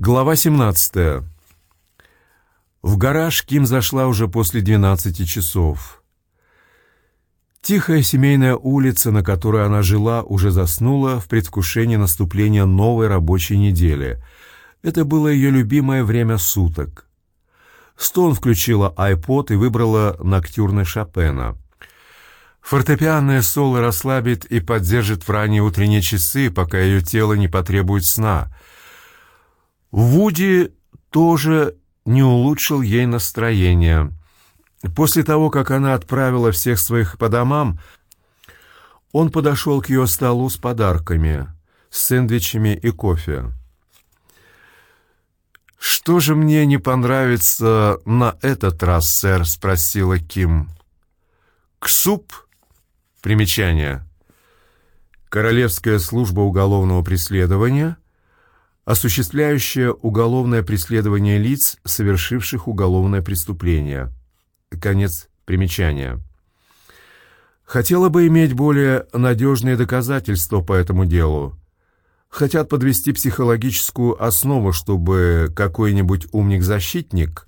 Глава 17. В гараж Ким зашла уже после 12 часов. Тихая семейная улица, на которой она жила, уже заснула в предвкушении наступления новой рабочей недели. Это было ее любимое время суток. Стоун включила iPod и выбрала ноктюрны Шопена. Фортепианное соло расслабит и поддержит в ранние утренние часы, пока ее тело не потребует сна — Вуди тоже не улучшил ей настроение. После того, как она отправила всех своих по домам, он подошел к ее столу с подарками, с сэндвичами и кофе. «Что же мне не понравится на этот раз, сэр?» — спросила Ким. «Ксуп?» Примечание. Королевская служба уголовного преследования — осуществляющая уголовное преследование лиц, совершивших уголовное преступление. Конец примечания. Хотела бы иметь более надежные доказательства по этому делу. Хотят подвести психологическую основу, чтобы какой-нибудь умник-защитник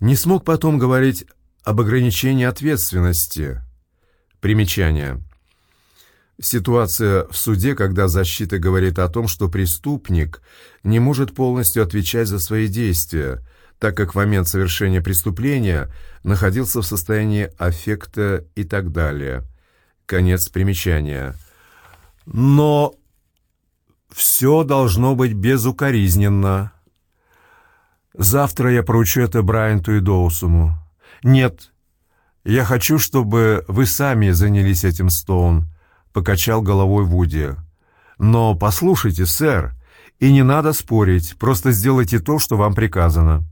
не смог потом говорить об ограничении ответственности. Примечание. Ситуация в суде, когда защита говорит о том, что преступник не может полностью отвечать за свои действия, так как в момент совершения преступления находился в состоянии аффекта и так далее. Конец примечания. Но все должно быть безукоризненно. Завтра я поручу это Брайанту и Доусуму. Нет, я хочу, чтобы вы сами занялись этим, Стоун покачал головой Вуди. «Но послушайте, сэр, и не надо спорить, просто сделайте то, что вам приказано».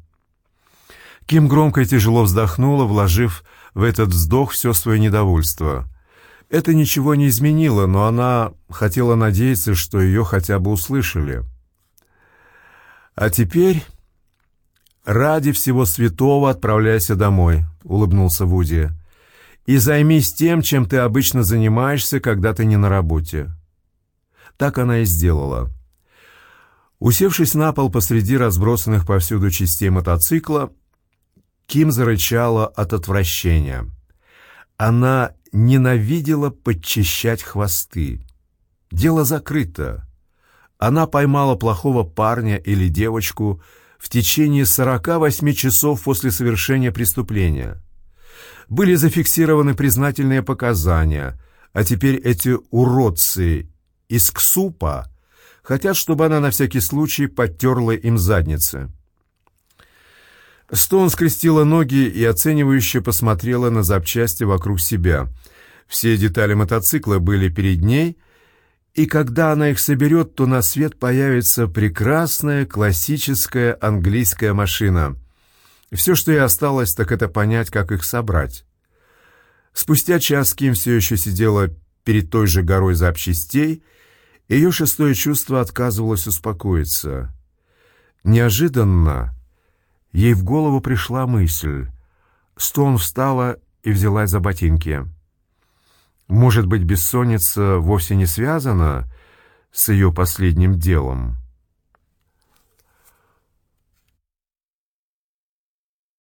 Ким громко и тяжело вздохнула, вложив в этот вздох все свое недовольство. Это ничего не изменило, но она хотела надеяться, что ее хотя бы услышали. «А теперь, ради всего святого, отправляйся домой», — улыбнулся Вуди и займись тем, чем ты обычно занимаешься, когда ты не на работе». Так она и сделала. Усевшись на пол посреди разбросанных повсюду частей мотоцикла, Ким зарычала от отвращения. Она ненавидела подчищать хвосты. Дело закрыто. Она поймала плохого парня или девочку в течение 48 часов после совершения преступления были зафиксированы признательные показания, а теперь эти уродцы из КСУПа хотят, чтобы она на всякий случай подтерла им задницы. Стоун скрестила ноги и оценивающе посмотрела на запчасти вокруг себя. Все детали мотоцикла были перед ней, и когда она их соберет, то на свет появится прекрасная классическая английская машина. Все, что ей осталось, так это понять, как их собрать. Спустя час Ким все еще сидела перед той же горой запчастей, ее шестое чувство отказывалось успокоиться. Неожиданно ей в голову пришла мысль. Стоун встала и взялась за ботинки. Может быть, бессонница вовсе не связана с ее последним делом?